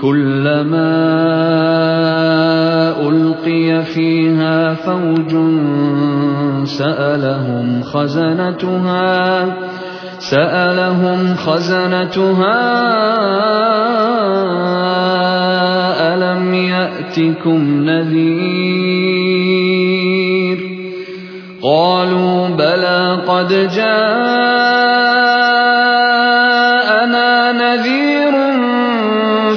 كُلَّمَا أُلْقِيَ فِيهَا فَوْجٌ سَأَلَهُمْ خَزَنَتُهَا أَلَمْ يَأْتِكُمْ نَذِيرٌ؟ قَالُوا بَلَىٰ قَدْ جَاءَنَا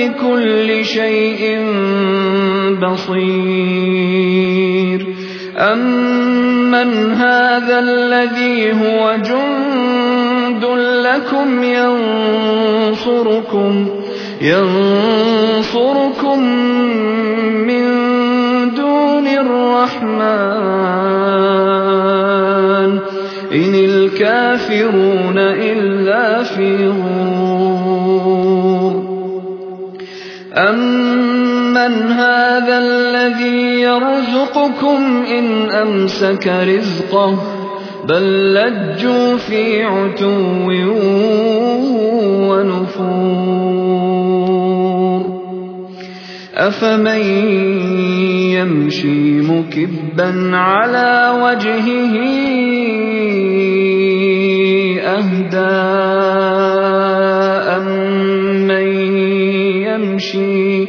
بِكُلِّ شَيْءٍ بَصِيرٌ. أَمَّنْ هَٰذَا الَّذِي هُوَ جُندٌ لَّكُمْ يَنصُرُكُم يَنصُرُكُم هَٰذَا الَّذِي يَرْزُقُكُمْ إِنْ أَمْسَكَ رِزْقَهُ ۚ بَل لَّجُّوا فِي عُتُوٍّ وَنُفُورٍ أَفَمَن يَمْشِي مُكِبًّا عَلَىٰ وَجْهِهِ أَهْدَىٰ أَمَّن يَمْشِي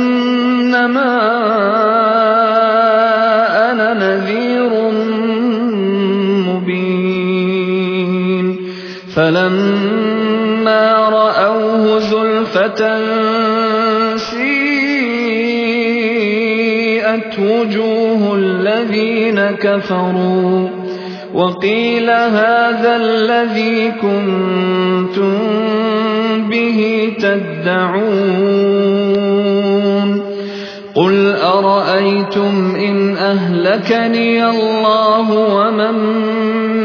فَلَمَّا رَأَوْهُ زُلْفَةً سِيئَتْ وُجُوهُ الَّذِينَ كَفَرُوا وَقِيلَ هَٰذَا الَّذِي كُنتُم بِهِ تَدَّعُونَ قُلْ أَرَأَيْتُمْ إِنْ أَهْلَكَنِيَ اللَّهُ وَمَن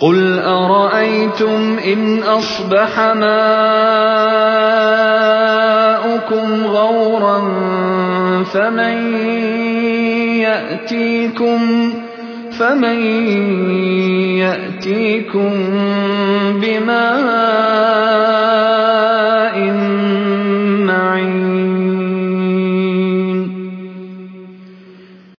قُلْ أَرَأَيْتُمْ إِنْ أَصْبَحَ مَاؤُكُمْ غَوْرًا فَمَن يَأْتِيكُم بِمَاءٍ